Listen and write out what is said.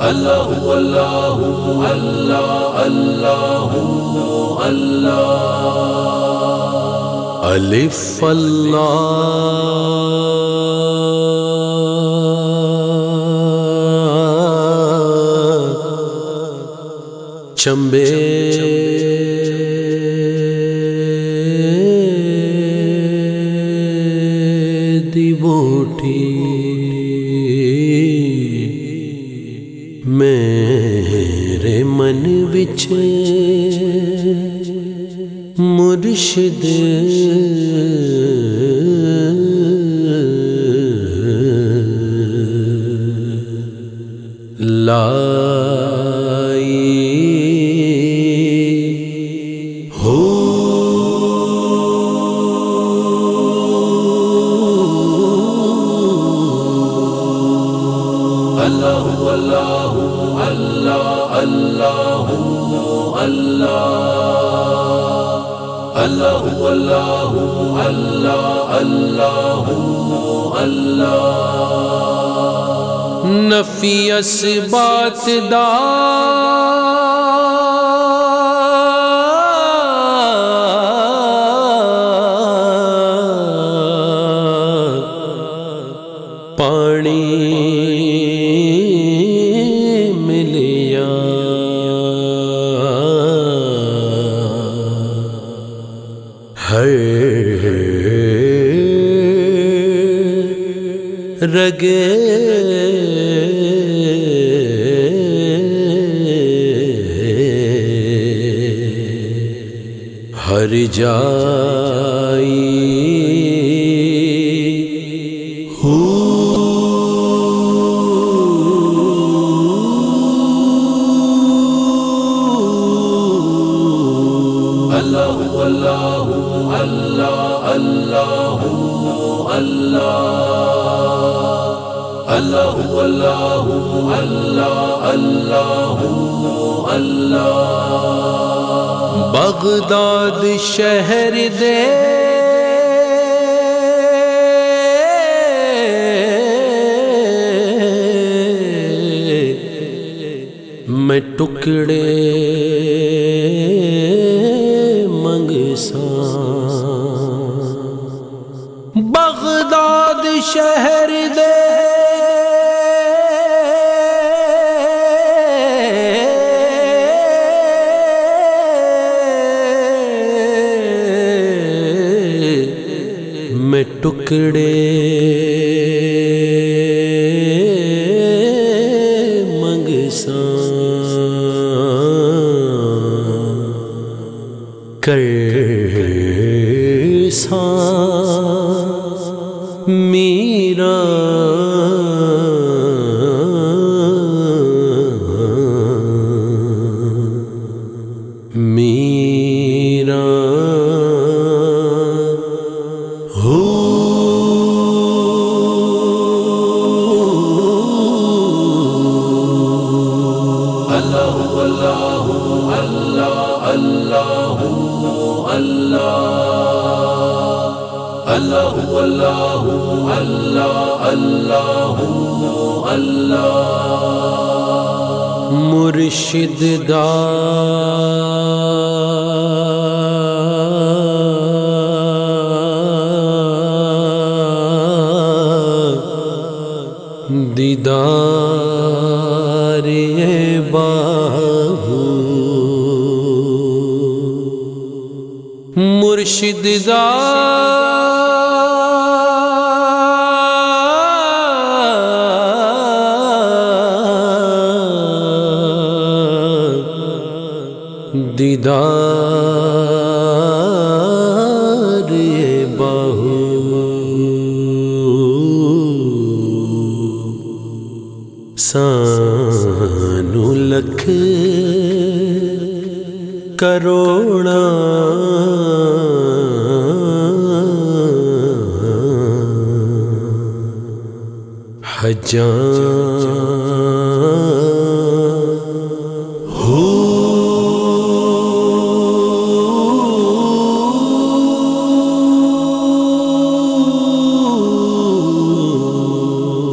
اللہ اللہ اللہ اللہ اللہ الف اللہ چمبے دی بوٹی مرشد۔ لائی ہو۔ اللہ اللہ اللہ اللہ اللہ اللہ اللہ اللہ اللہ اللہ نفی اس بات دا رگے ہر جائی اللہ اللہ اللہ اللہ اللہ اللہ اللہ اللہ اللہ اللہ بغداد شہر دے میں ٹکڑے منگسا بغداد شہر ٹکڑے منگسا کر سا میرا میرا اللہ اللہ اللہ اللہ اللہ مرشد دا دیدار باہو مرشد دا دیدار بہو سانو لکھ کروڑا حجاں